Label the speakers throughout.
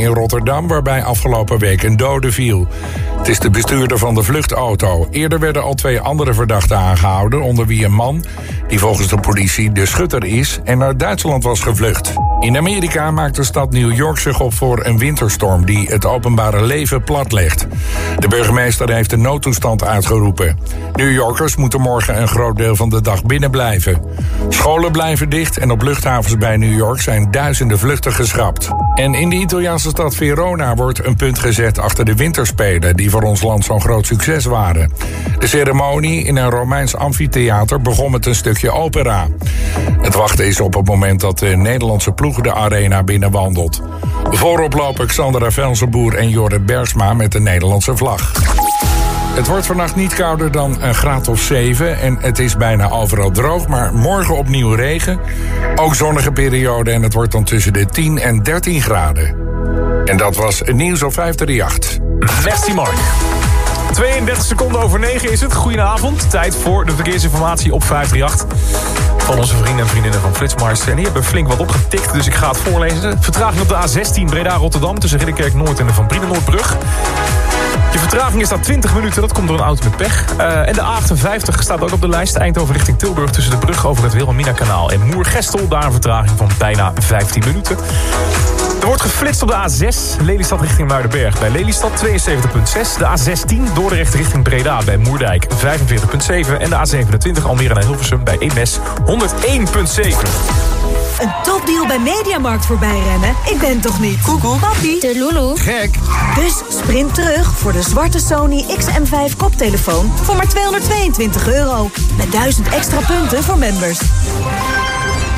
Speaker 1: in Rotterdam... waarbij afgelopen week een dode viel. Het is de bestuurder van de vluchtauto. Eerder werden al twee andere verdachten aangehouden... onder wie een man die volgens de politie de schutter is... en naar Duitsland was gevlucht. In Amerika maakt de stad New York zich op voor een winterstorm... die het openbare leven platlegt. De burgemeester heeft een noodtoestand uitgeroepen. New Yorkers moeten morgen een groot deel van de dag binnen blijven. Scholen blijven dicht en op luchthavens bij New York... zijn duizenden vluchten geschrapt. En in de Italiaanse stad Verona wordt een punt gezet achter de winterspelen... die voor ons land zo'n groot succes waren. De ceremonie in een Romeins amfitheater begon met een stukje opera. Het wachten is op het moment dat de Nederlandse ploeg de arena binnenwandelt. Voorop lopen Xandra Velsenboer en Jorrit Bergsma met de Nederlandse vlag. Het wordt vannacht niet kouder dan een graad of 7 en het is bijna overal droog, maar morgen opnieuw regen. Ook zonnige periode en het wordt dan tussen de 10 en 13 graden. En dat was nieuws op 538.
Speaker 2: Merci Mark. 32 seconden over 9 is het. Goedenavond. Tijd voor de verkeersinformatie op 538. Van onze vrienden en vriendinnen van Flitsmars. En die hebben flink wat opgetikt, dus ik ga het voorlezen. Vertraging op de A16 Breda-Rotterdam tussen Ridderkerk Noord en de Van Brienenoordbrug. Je vertraging is daar 20 minuten, dat komt door een auto met pech. Uh, en de A58 staat ook op de lijst. Eindhoven richting Tilburg tussen de brug over het Wilhelmina-kanaal en Moergestel. Daar een vertraging van bijna 15 minuten. Wordt geflitst op de A6, Lelystad richting Muidenberg bij Lelystad 72.6. De A16, Dordrecht richting Breda bij Moerdijk 45.7. En de A27, Almere naar Hilversum bij Eemnes 101.7.
Speaker 3: Een topdeal bij Mediamarkt voorbij rennen? Ik ben toch niet?
Speaker 4: Koekoek.
Speaker 3: Papi.
Speaker 4: De Lulu.
Speaker 2: Gek.
Speaker 3: Dus sprint terug voor de zwarte Sony XM5 koptelefoon voor maar 222 euro. Met 1000 extra punten voor members.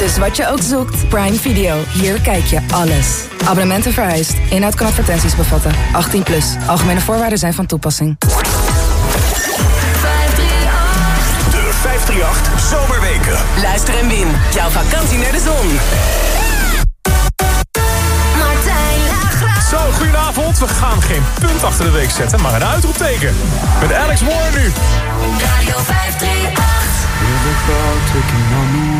Speaker 5: Dus wat je ook zoekt, Prime Video. Hier kijk je alles. Abonnementen vereist. Inhoud kan advertenties bevatten. 18 plus. Algemene voorwaarden zijn van toepassing.
Speaker 6: De 538 Zomerweken.
Speaker 7: Luister en win. Jouw vakantie naar de zon.
Speaker 2: Zo, goedenavond. We gaan geen punt achter de week zetten, maar een uitroepteken. Met Alex Moore nu.
Speaker 4: Radio 538.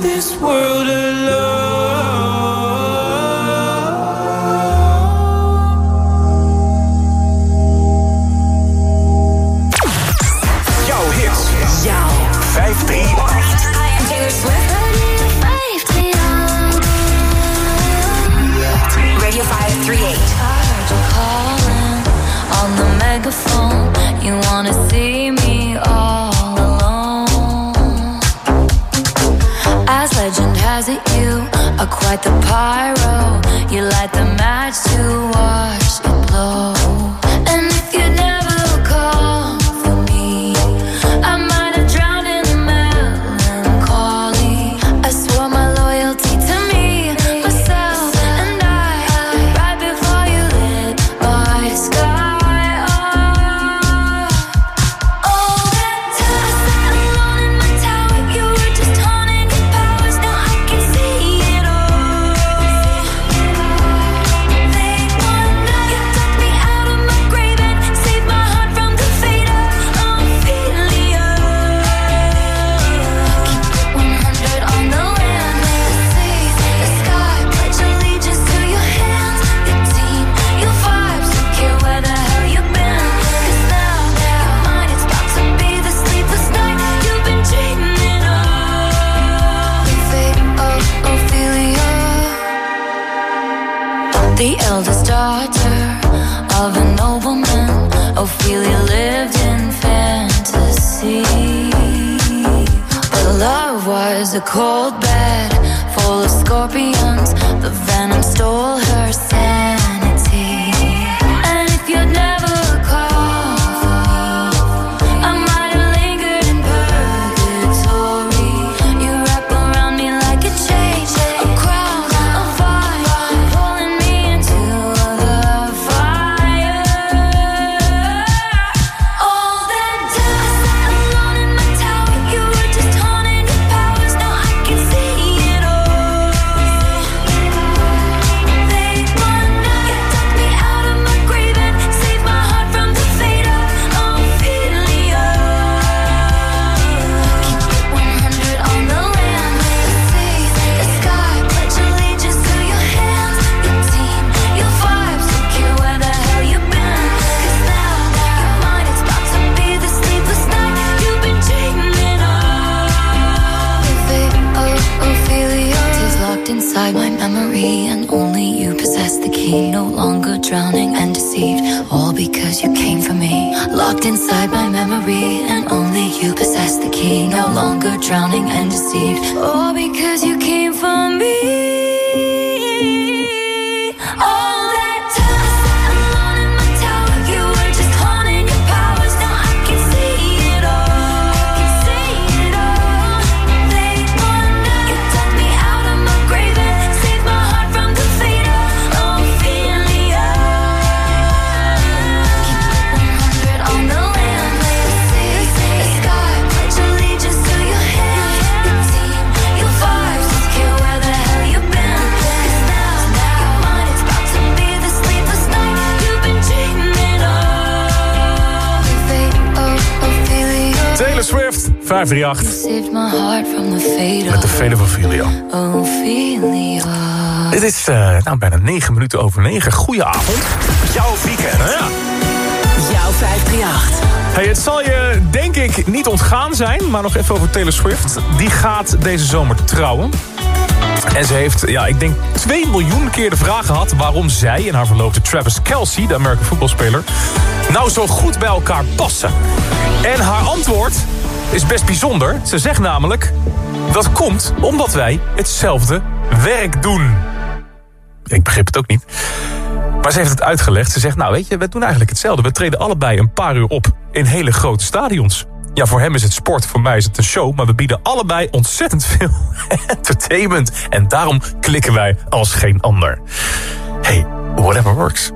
Speaker 8: this world alone.
Speaker 9: 538.
Speaker 2: Met de vele van Filio. Het is uh, nou, bijna 9 minuten over 9. Goedenavond.
Speaker 9: Jouw weekend.
Speaker 2: Ja.
Speaker 10: Jouw 538.
Speaker 2: Hey, het zal je denk ik niet ontgaan zijn, maar nog even over Taylor Swift. Die gaat deze zomer trouwen. En ze heeft, ja, ik denk 2 miljoen keer de vraag gehad... waarom zij en haar verloofde Travis Kelsey, de American voetbalspeler... nou zo goed bij elkaar passen. En haar antwoord is best bijzonder. Ze zegt namelijk... dat komt omdat wij hetzelfde werk doen. Ik begrip het ook niet. Maar ze heeft het uitgelegd. Ze zegt, nou weet je, we doen eigenlijk hetzelfde. We treden allebei een paar uur op in hele grote stadions. Ja, voor hem is het sport, voor mij is het een show... maar we bieden allebei ontzettend veel entertainment. En daarom klikken wij als geen ander. Hey, whatever works.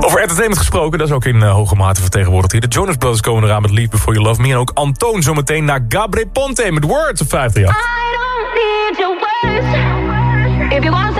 Speaker 2: Over entertainment gesproken, dat is ook in eh, hoge mate vertegenwoordigd hier. De Jonas Brothers komen eraan met Leave Before You Love Me. En ook Antoon zometeen naar Gabri Ponte met Words of 50.
Speaker 8: I don't need your words. If you
Speaker 11: want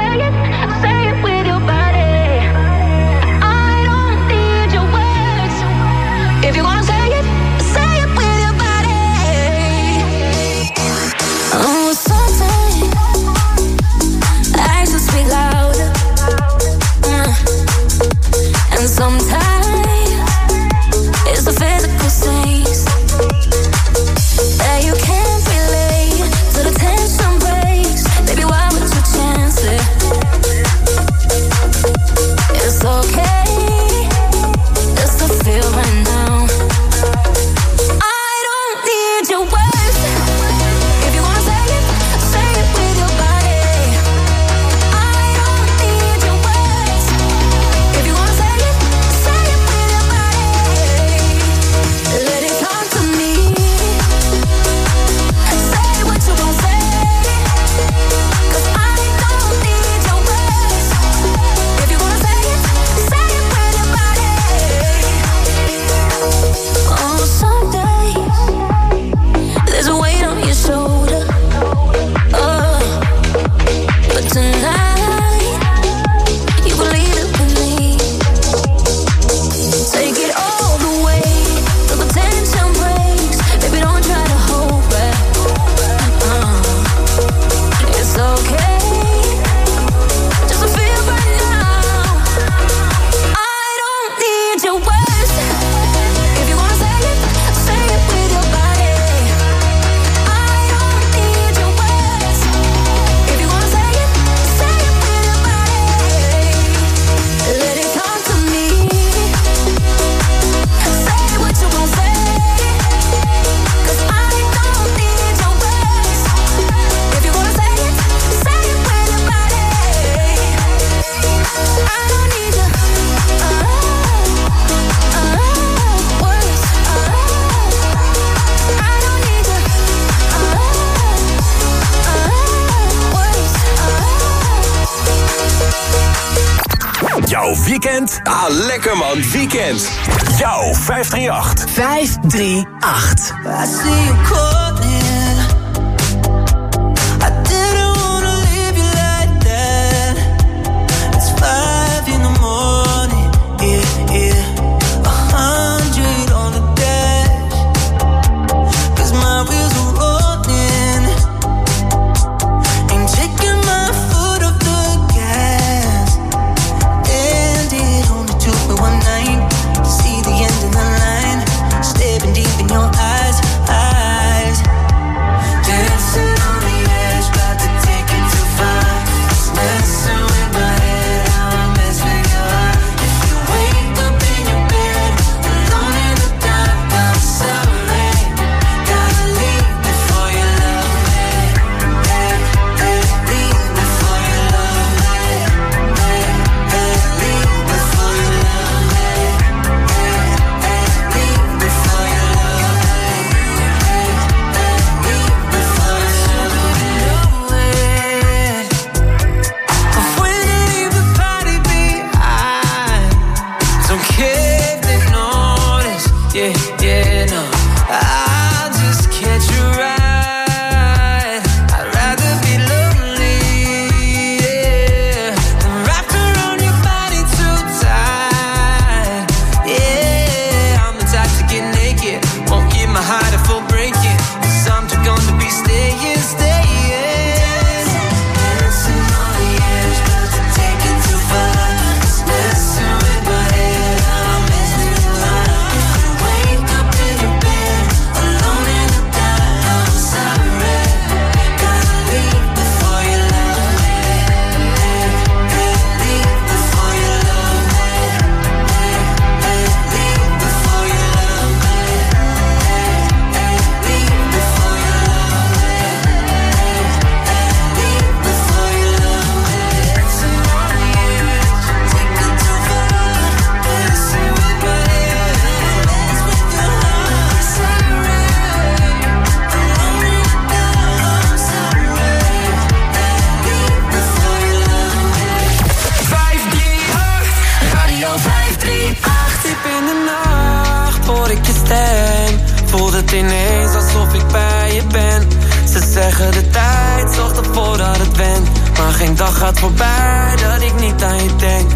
Speaker 11: voorbij dat ik niet aan je denk.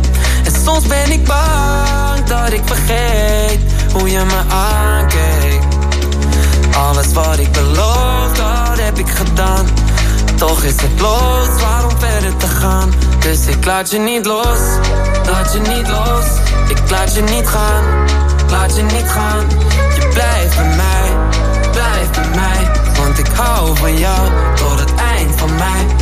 Speaker 11: En soms ben ik bang dat ik vergeet hoe je me aankeek. Alles wat ik beloof, dat heb ik gedaan. Toch is het los, waarom verder te gaan? Dus ik laat je niet los, laat je niet los. Ik laat je niet gaan, laat je niet gaan. Je blijft bij mij, blijf bij mij. Want ik hou van jou tot het eind van mij.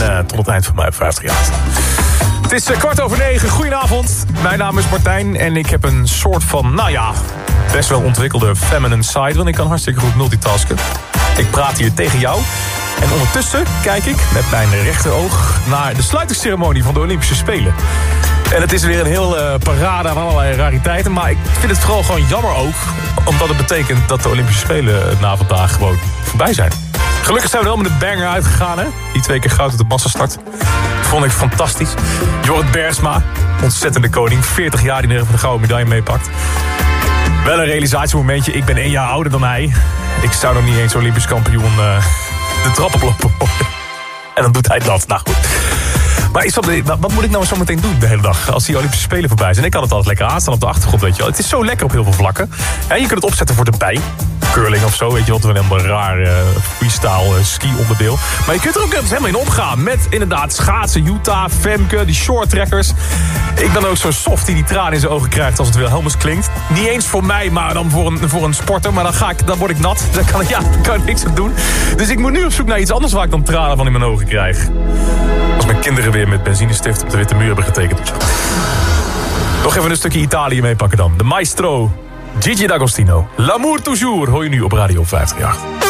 Speaker 2: Eh, tot het eind van mij op 50 jaar. Het is eh, kwart over negen. Goedenavond. Mijn naam is Martijn en ik heb een soort van, nou ja, best wel ontwikkelde feminine side. Want ik kan hartstikke goed multitasken. Ik praat hier tegen jou. En ondertussen kijk ik met mijn rechteroog naar de sluitingsceremonie van de Olympische Spelen. En het is weer een heel eh, parade aan allerlei rariteiten. Maar ik vind het vooral gewoon jammer ook. Omdat het betekent dat de Olympische Spelen na vandaag gewoon voorbij zijn. Gelukkig zijn we wel met een banger uitgegaan, hè? Die twee keer goud op de massastart. Vond ik fantastisch. Jorrit Bersma, ontzettende koning. 40 jaar die even de gouden medaille meepakt. Wel een realisatiemomentje. Ik ben één jaar ouder dan hij. Ik zou nog niet eens Olympisch kampioen eh, de trap oplopen. En dan doet hij dat. Nou goed. Maar ik snap, wat moet ik nou zo meteen doen de hele dag? Als die Olympische Spelen voorbij zijn. Ik kan het altijd lekker aanstaan op de achtergrond, weet je wel. Het is zo lekker op heel veel vlakken. Ja, je kunt het opzetten voor de bij. Curling of zo, weet je wat Een helemaal raar eh, freestyle eh, ski onderdeel. Maar je kunt er ook helemaal in opgaan. Met inderdaad schaatsen, Utah, Femke, die short trackers. Ik ben ook zo'n soft die die tranen in zijn ogen krijgt als het Wilhelmus klinkt. Niet eens voor mij, maar dan voor een, voor een sporter. Maar dan, ga ik, dan word ik nat. Dan kan ik, ja, dan kan ik niks aan doen. Dus ik moet nu op zoek naar iets anders waar ik dan tranen van in mijn ogen krijg. Als mijn kinderen weer met benzinestift op de witte muur hebben getekend. Nog even een stukje Italië meepakken dan. De maestro Gigi D'Agostino. L'amour toujours hoor je nu op Radio 538.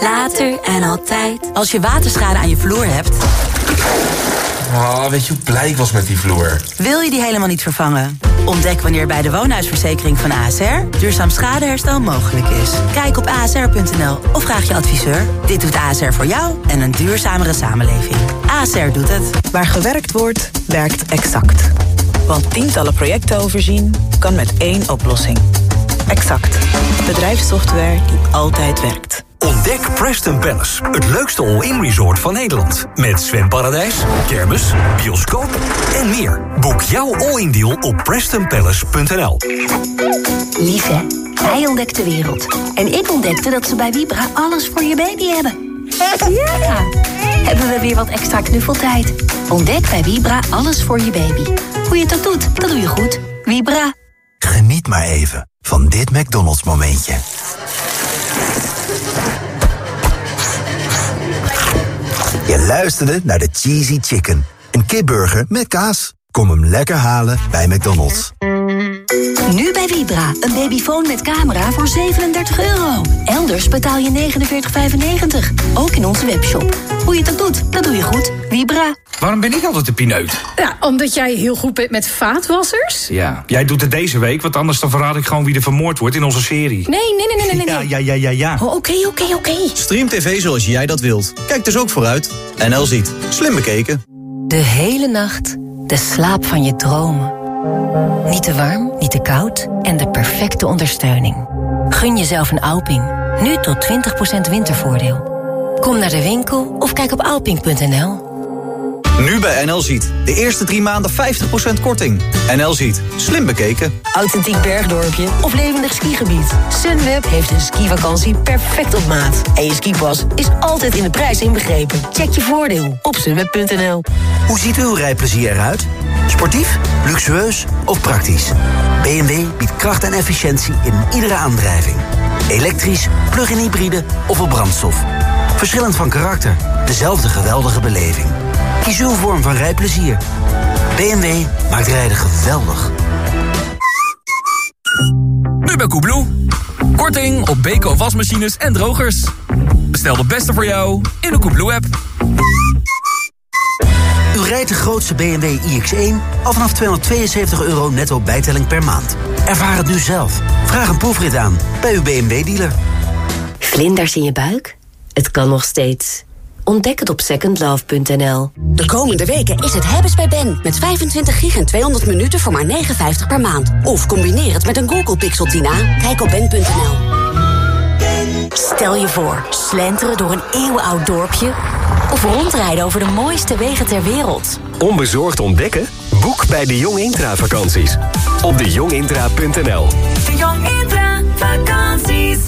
Speaker 12: Later en altijd. Als je waterschade aan je vloer hebt,
Speaker 13: Oh, weet je hoe blij ik was met die vloer?
Speaker 12: wil je die helemaal niet vervangen. Ontdek wanneer bij de woonhuisverzekering van ASR duurzaam schadeherstel mogelijk is. Kijk op asr.nl of vraag je adviseur. Dit doet ASR voor jou en een duurzamere samenleving. ASR doet het.
Speaker 14: Waar gewerkt wordt, werkt exact. Want tientallen projecten overzien kan met één oplossing. Exact. Bedrijfssoftware die altijd werkt.
Speaker 6: Ontdek Preston Palace, het leukste all-in resort van Nederland. Met zwemparadijs, kermis, bioscoop en meer. Boek jouw all-in deal op prestonpalace.nl.
Speaker 15: Lief hè? Hij ontdekt de wereld. En ik ontdekte dat ze bij Vibra alles voor je baby hebben. Ja! Hebben we weer wat extra knuffeltijd. Ontdek bij Vibra alles voor je baby. Hoe je het ook doet, dat doe je goed. Vibra.
Speaker 16: Geniet maar even van dit McDonald's momentje. Je luisterde naar de Cheesy Chicken. Een kipburger met kaas. Kom hem lekker halen bij McDonald's.
Speaker 15: Nu bij Vibra. Een babyfoon met camera voor 37 euro. Elders betaal je 49,95. Ook in onze webshop. Hoe je het ook doet, dat doe je goed. Vibra.
Speaker 17: Waarom ben ik altijd de pineut?
Speaker 18: Ja, omdat jij heel goed bent met vaatwassers?
Speaker 17: Ja. Jij doet het deze week, want anders dan verraad ik gewoon wie er vermoord wordt in onze serie.
Speaker 18: Nee, nee, nee, nee, nee. nee.
Speaker 19: Ja, ja, ja, ja.
Speaker 18: Oh, Oké, oké, oké.
Speaker 19: Stream TV zoals jij dat wilt. Kijk dus ook vooruit. NL ziet. Slim bekeken.
Speaker 15: De hele nacht de slaap van je dromen. Niet te warm, niet te koud en de perfecte ondersteuning. Gun jezelf een Alping. Nu tot 20% wintervoordeel. Kom naar de winkel of kijk op alping.nl.
Speaker 19: Nu bij NL Ziet. De eerste drie maanden 50% korting. NL Ziet. Slim bekeken.
Speaker 3: Authentiek bergdorpje of levendig skigebied. Sunweb heeft een skivakantie perfect op maat. En je skipas is altijd in de prijs inbegrepen. Check je voordeel op sunweb.nl.
Speaker 16: Hoe ziet uw rijplezier eruit? Sportief, luxueus of praktisch? BMW biedt kracht en efficiëntie in iedere aandrijving. Elektrisch, plug-in hybride of op brandstof. Verschillend van karakter, dezelfde geweldige beleving. Kies uw vorm van rijplezier. BMW maakt rijden geweldig.
Speaker 20: Nu bij Koebloe. Korting op Beko wasmachines en drogers. Bestel de beste voor jou in de Koebloe-app.
Speaker 16: U rijdt de grootste BMW iX1 al vanaf 272 euro netto bijtelling per maand. Ervaar het nu zelf. Vraag een proefrit aan bij uw BMW-dealer.
Speaker 15: Vlinders in je buik? Het kan nog steeds. Ontdek het op secondlove.nl.
Speaker 21: De komende weken is het hebben's bij Ben. Met 25 gig en 200 minuten voor maar 59 per maand. Of combineer het met een Google Pixel Tina. Kijk op ben.nl.
Speaker 15: Stel je voor, slenteren door een eeuwenoud dorpje... of rondrijden over de mooiste wegen ter wereld.
Speaker 22: Onbezorgd ontdekken? Boek bij de Jong Intra vakanties. Op dejongintra.nl
Speaker 8: De Jong Intra vakanties.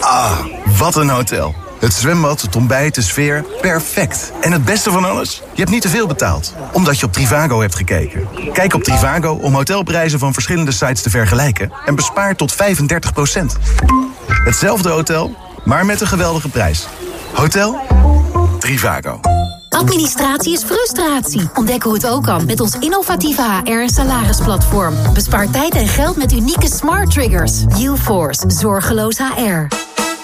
Speaker 23: Ah, wat een hotel. Het zwembad, het ontbijt, de sfeer, perfect. En het beste van alles? Je hebt niet te veel betaald, omdat je op Trivago hebt gekeken. Kijk op Trivago om hotelprijzen van verschillende sites te vergelijken... en bespaar tot 35% Hetzelfde hotel, maar met een geweldige prijs. Hotel Trivago.
Speaker 24: Administratie is frustratie. Ontdek hoe het ook kan met ons innovatieve HR- en salarisplatform. Bespaar tijd en geld met unieke smart triggers. UForce, zorgeloos HR.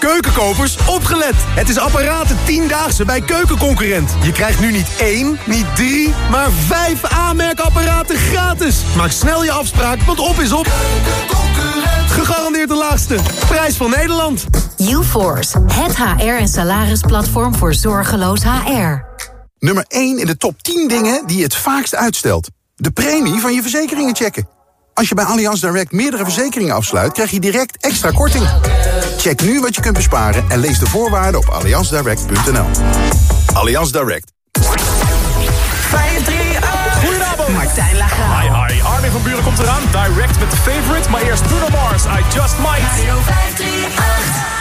Speaker 9: Keukenkopers, opgelet! Het is apparaten 10-daagse bij Keukenconcurrent. Je krijgt nu niet één, niet drie, maar vijf aanmerkapparaten gratis. Maak snel je afspraak, want op is op. Gegarandeerd de laagste. Prijs van Nederland.
Speaker 24: UForce, het HR- en salarisplatform voor zorgeloos HR.
Speaker 25: Nummer 1 in de top 10 dingen die je het vaakst uitstelt. De premie van je verzekeringen checken. Als je bij Allianz Direct meerdere verzekeringen afsluit... krijg je direct extra korting. Check nu wat je kunt besparen en lees de voorwaarden op allianzdirect.nl. Allianz Direct.
Speaker 2: 538. Goedenavond.
Speaker 14: Martijn Lagraaf.
Speaker 2: Hi, hi. Armin van Buren komt eraan. Direct met de favorite. Maar eerst Bruno Mars. I Just Might.
Speaker 8: Radio 538.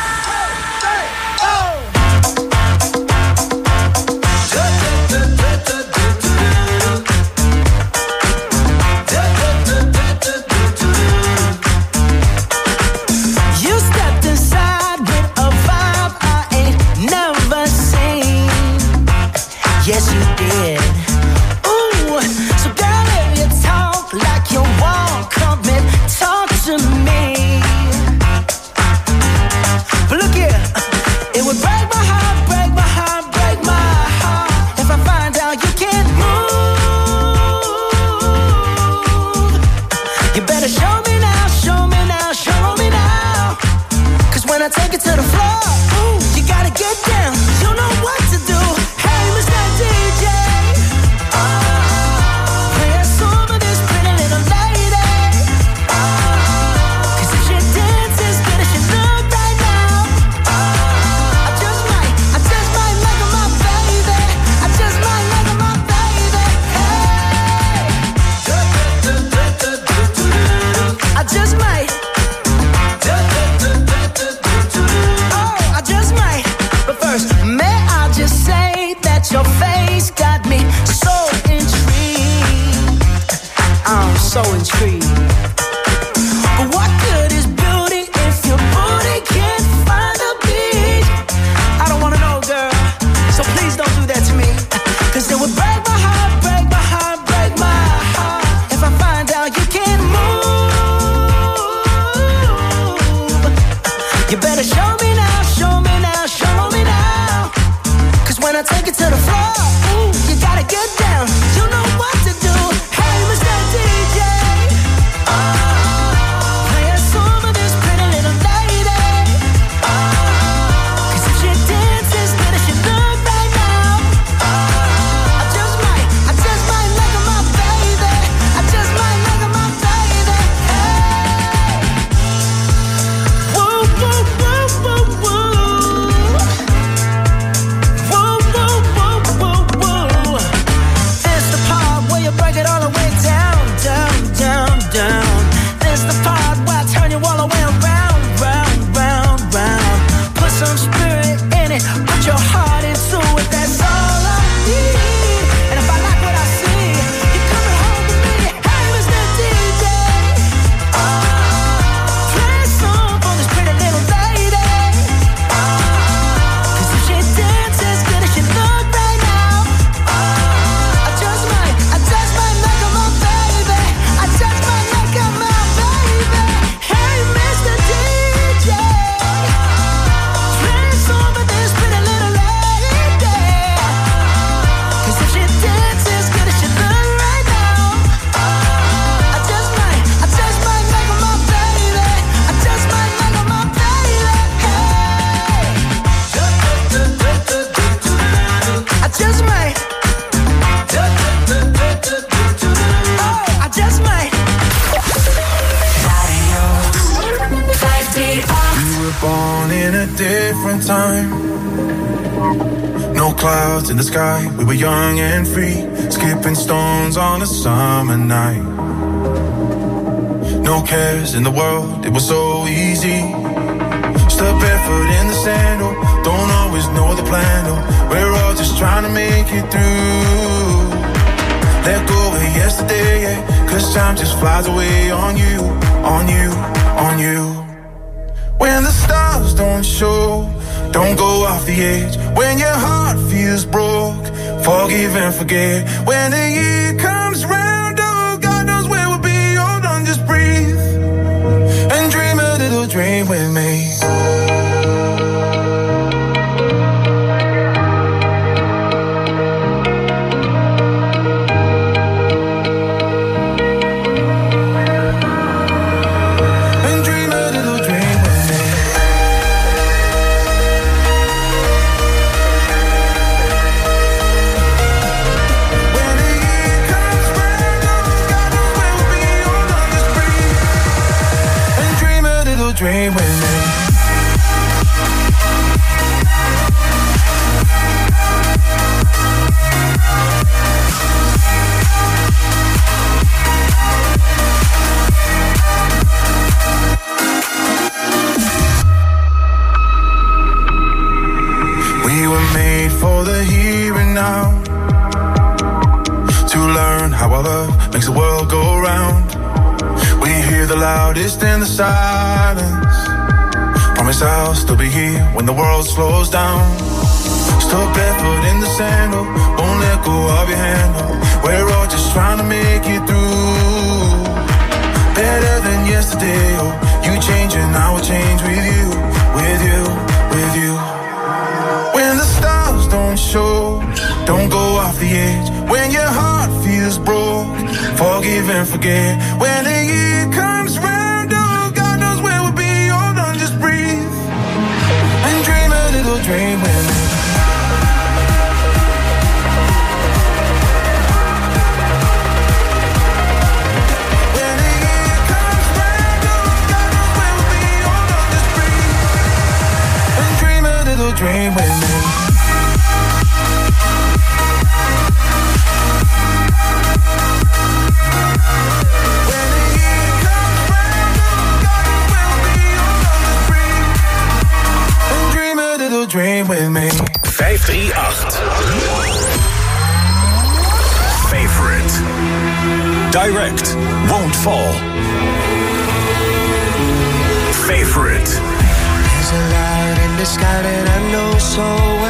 Speaker 26: Forget.
Speaker 27: Light in the sky that I know so well.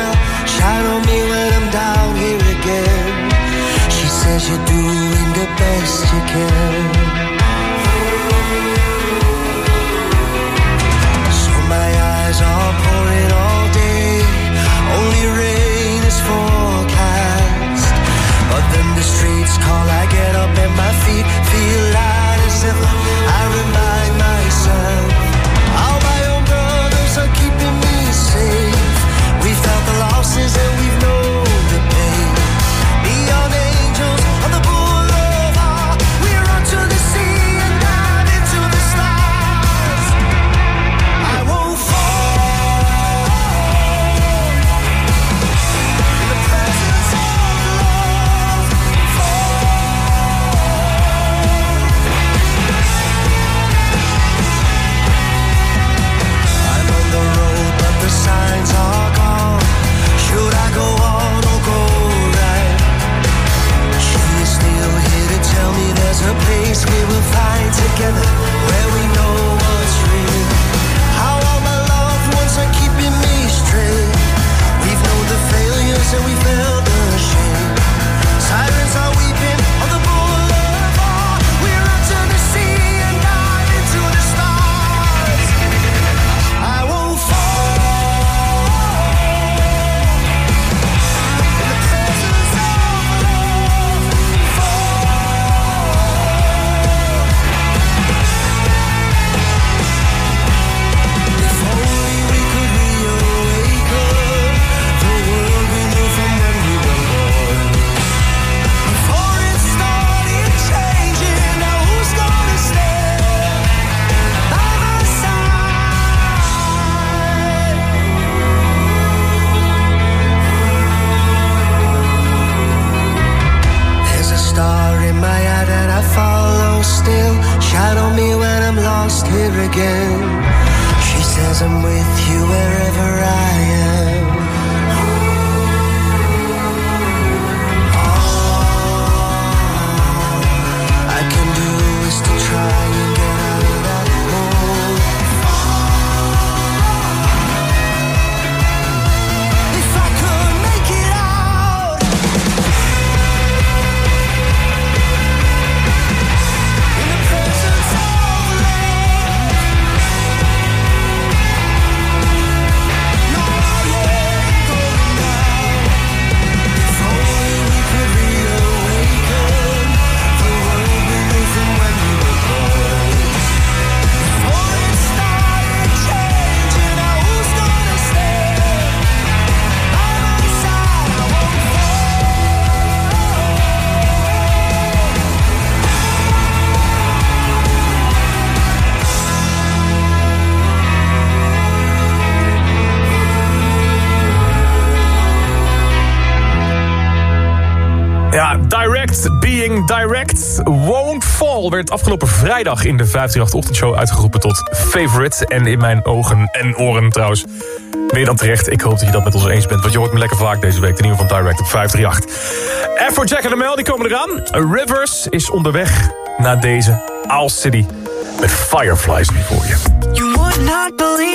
Speaker 2: together. het afgelopen vrijdag in de 538-ochtendshow uitgeroepen tot favorite. En in mijn ogen en oren trouwens. Meer dan terecht. Ik hoop dat je dat met ons eens bent. Want je hoort me lekker vaak deze week. De nieuwe van Direct op 538. Afro Jack en de Mel, die komen eraan. Rivers is onderweg naar deze Owl City. Met Fireflies nu voor je.
Speaker 28: You would not believe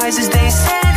Speaker 28: as they say.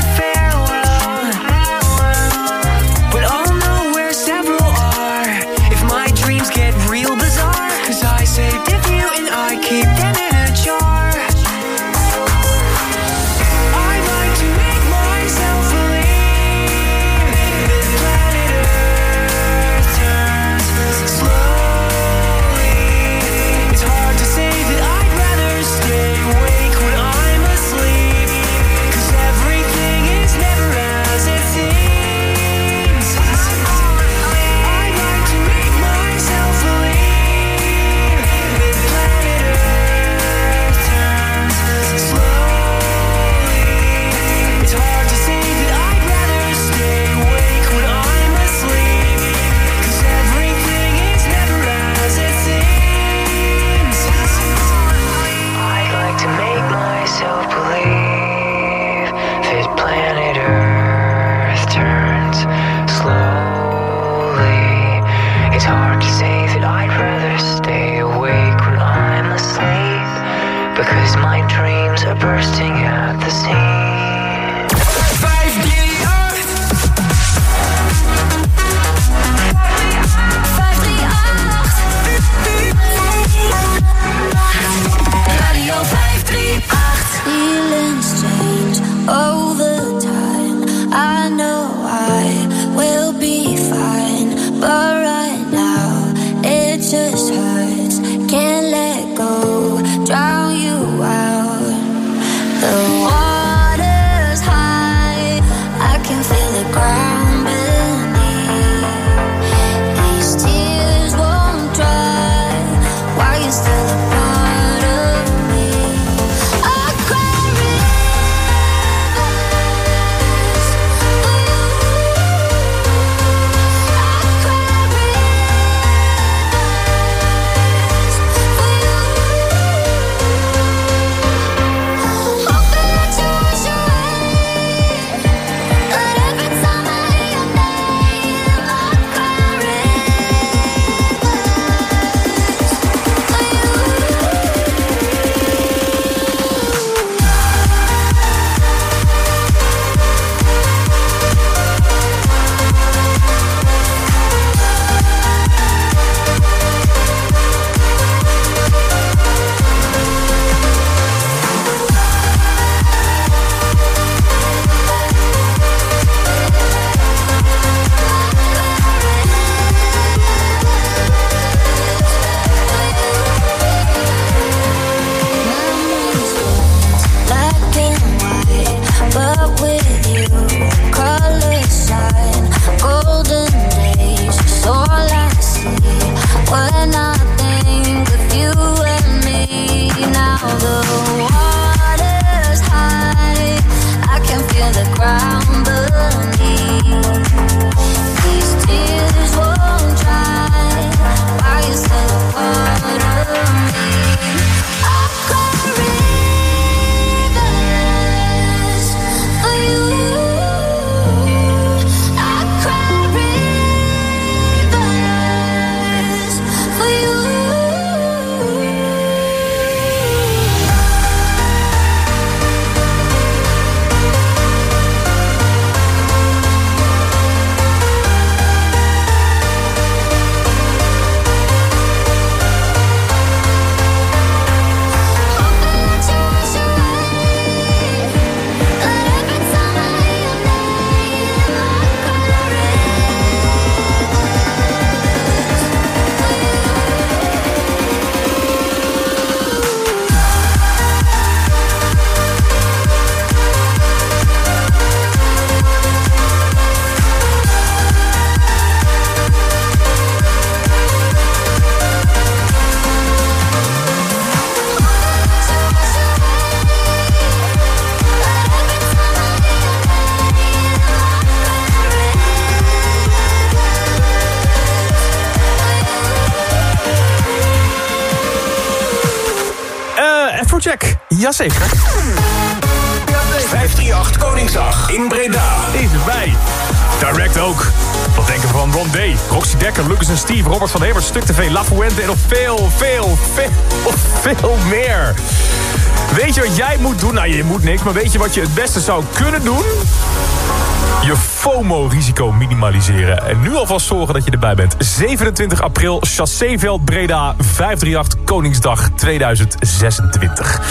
Speaker 2: Maar weet je wat je het beste zou kunnen doen? Je FOMO-risico minimaliseren. En nu alvast zorgen dat je erbij bent. 27 april, Chasséveld Breda, 538 Koningsdag 2026.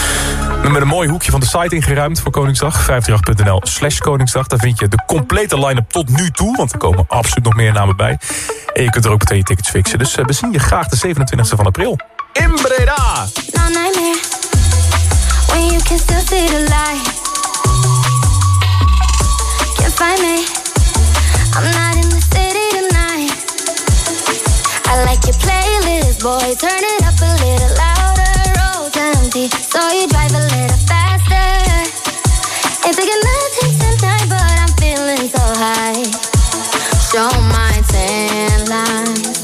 Speaker 2: Met een mooi hoekje van de site ingeruimd voor Koningsdag. 538.nl slash Koningsdag. Daar vind je de complete line-up tot nu toe. Want er komen absoluut nog meer namen bij. En je kunt er ook meteen tickets fixen. Dus eh, we zien je graag de 27e van april. In Breda!
Speaker 8: Can still see the light. Can't find me. I'm not in the city tonight. I like your playlist, boy. Turn it up a little louder. Road's empty, so you drive a little faster. Ain't taking nothing tonight, but I'm feeling so high. Show my tan lines,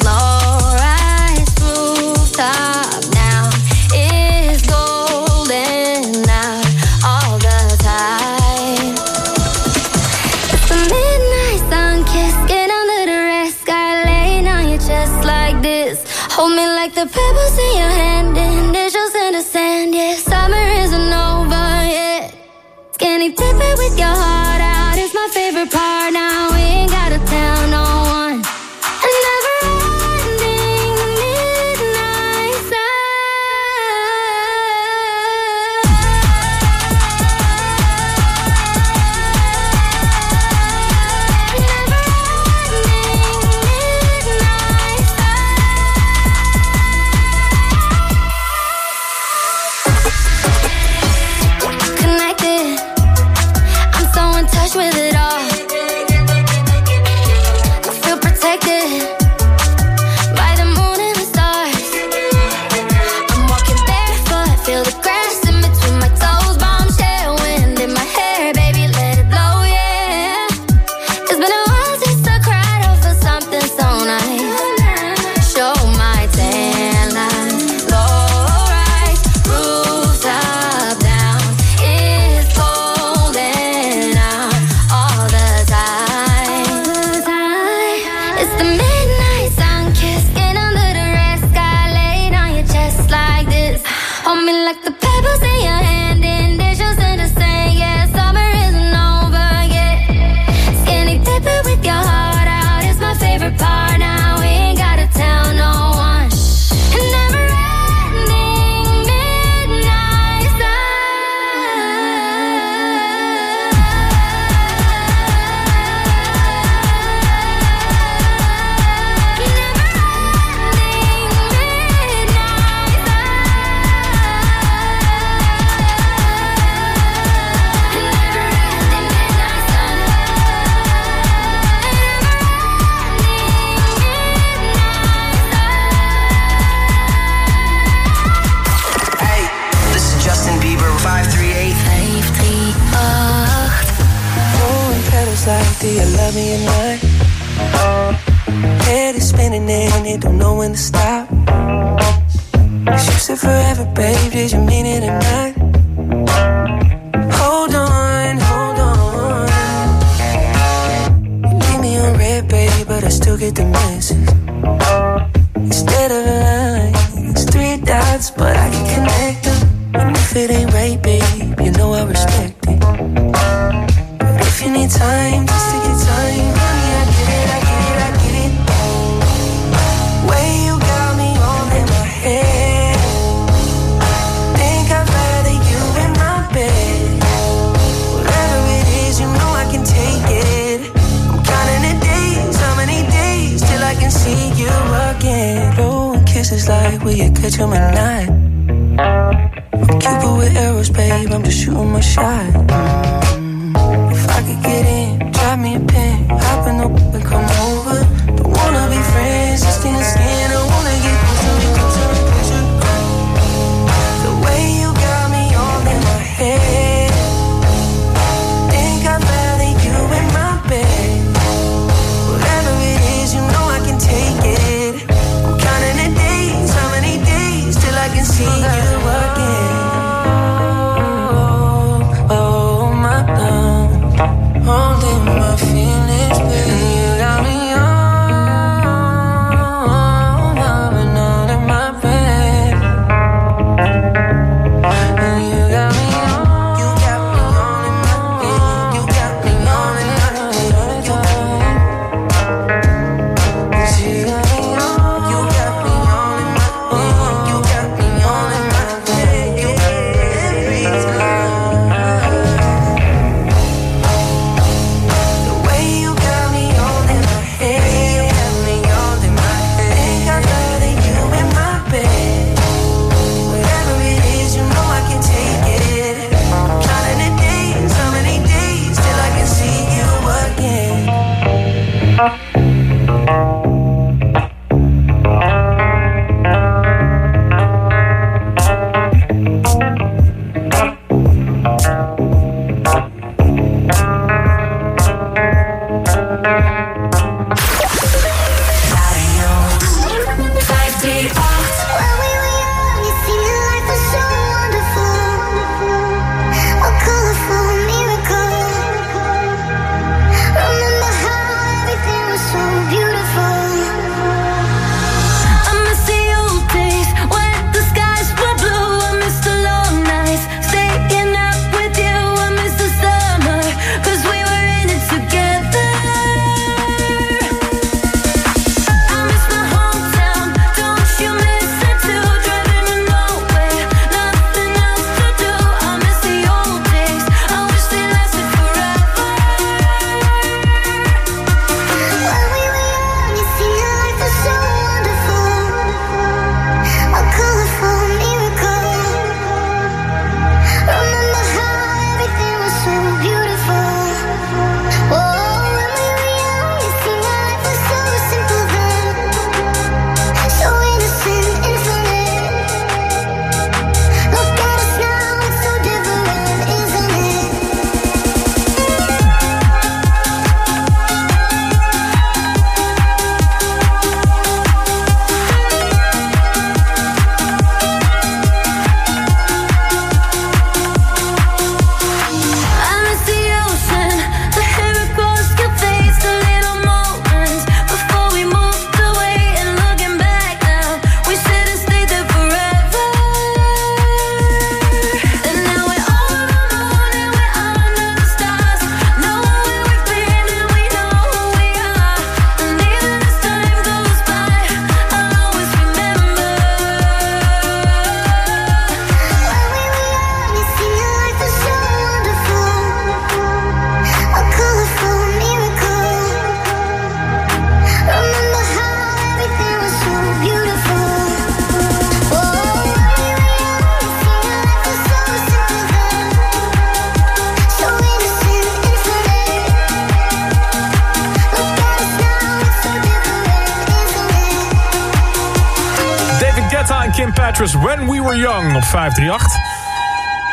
Speaker 2: En Kim Patras When We Were Young op 538.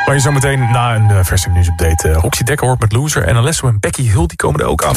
Speaker 2: Waar je zo meteen na een eh, verse nieuwsupdate uh, Roxy Dekker hoort met Loser... en Alesso en Becky Hill, die komen er ook aan.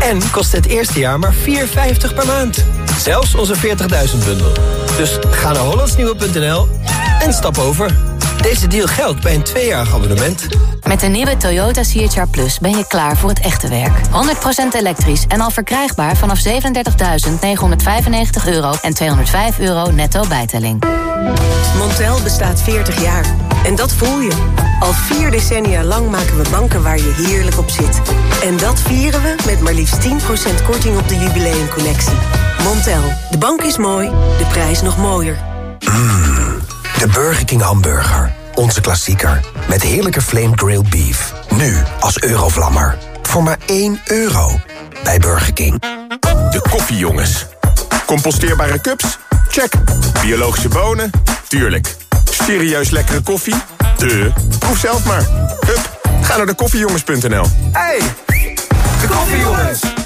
Speaker 29: En kost het eerste jaar maar 4,50 per maand. Zelfs onze 40.000 bundel. Dus ga naar hollandsnieuwe.nl en stap over. Deze deal geldt bij een tweejarig abonnement.
Speaker 30: Met de nieuwe Toyota CHR Plus ben je klaar voor het echte werk. 100% elektrisch en al verkrijgbaar vanaf 37.995 euro en 205 euro netto bijtelling.
Speaker 31: Montel bestaat 40 jaar. En dat voel je. Al vier decennia lang maken we banken waar je heerlijk op zit. En dat vieren we met maar liefst 10% korting op de jubileumcollectie. Montel. De bank is mooi, de prijs nog mooier.
Speaker 16: De Burger King hamburger. Onze klassieker. Met heerlijke flame grilled beef. Nu als eurovlammer. Voor maar 1 euro. Bij Burger King.
Speaker 9: De koffiejongens. Composteerbare cups? Check. Biologische bonen? Tuurlijk. Serieus lekkere koffie? De. Proef zelf maar. Hup, ga naar de koffiejongens.nl.
Speaker 32: Hey, de.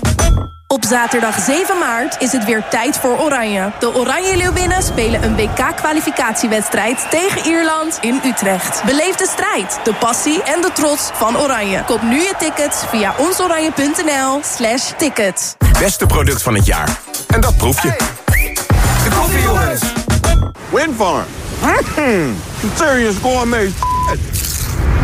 Speaker 32: Op zaterdag 7 maart is het weer tijd voor Oranje. De Oranje Leeuwinnen spelen een WK-kwalificatiewedstrijd tegen Ierland in Utrecht. Beleef de strijd, de passie en de trots van Oranje. Koop nu je tickets via onsoranje.nl slash tickets.
Speaker 9: Beste product van het jaar. En dat proef je.
Speaker 32: De koffiejongens.
Speaker 9: Windfarm. Mm, serious gourmet.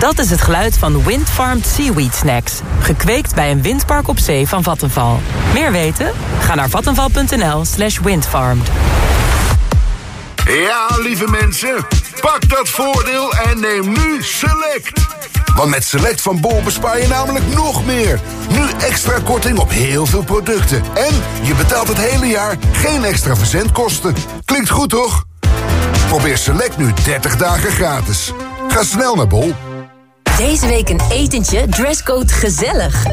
Speaker 33: Dat is het geluid van Windfarmed Seaweed Snacks. Gekweekt bij een windpark op zee van Vattenval. Meer weten? Ga naar vattenval.nl slash windfarmed.
Speaker 34: Ja, lieve mensen, pak dat voordeel en neem nu Select. Want met Select van Bol bespaar je namelijk nog meer. Nu extra korting op heel veel producten. En je betaalt het hele jaar geen extra verzendkosten. Klinkt goed, toch? Probeer Select nu 30 dagen gratis. Ga snel naar Bol.
Speaker 12: Deze week een etentje, dresscode gezellig.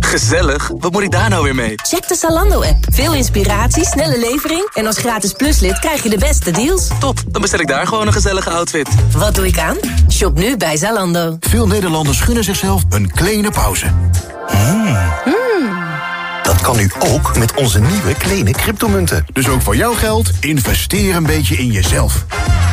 Speaker 35: Gezellig? Wat moet ik daar nou weer mee?
Speaker 12: Check de Zalando-app. Veel inspiratie, snelle levering... en als gratis pluslid krijg je de beste deals.
Speaker 35: Top, dan bestel ik daar gewoon een gezellige outfit.
Speaker 12: Wat doe ik aan? Shop nu bij Zalando.
Speaker 25: Veel Nederlanders gunnen zichzelf een kleine pauze. Dat kan nu ook met onze nieuwe kleine cryptomunten. Dus ook voor jouw geld, investeer een beetje in jezelf.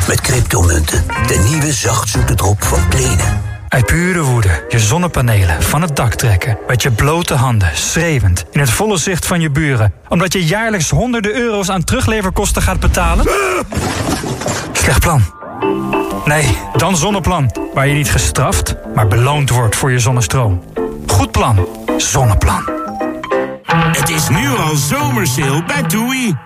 Speaker 36: Met cryptomunten, de nieuwe zachtzoete drop van Plenen.
Speaker 37: Uit pure woede je zonnepanelen van het dak trekken. Met je blote handen, schreeuwend, in het volle zicht van je buren. Omdat je jaarlijks honderden euro's aan terugleverkosten gaat betalen? Slecht plan. Nee, dan Zonneplan. Waar je niet gestraft, maar beloond wordt voor je zonnestroom. Goed plan. Zonneplan.
Speaker 38: Het is nu al zomersale bij TUI.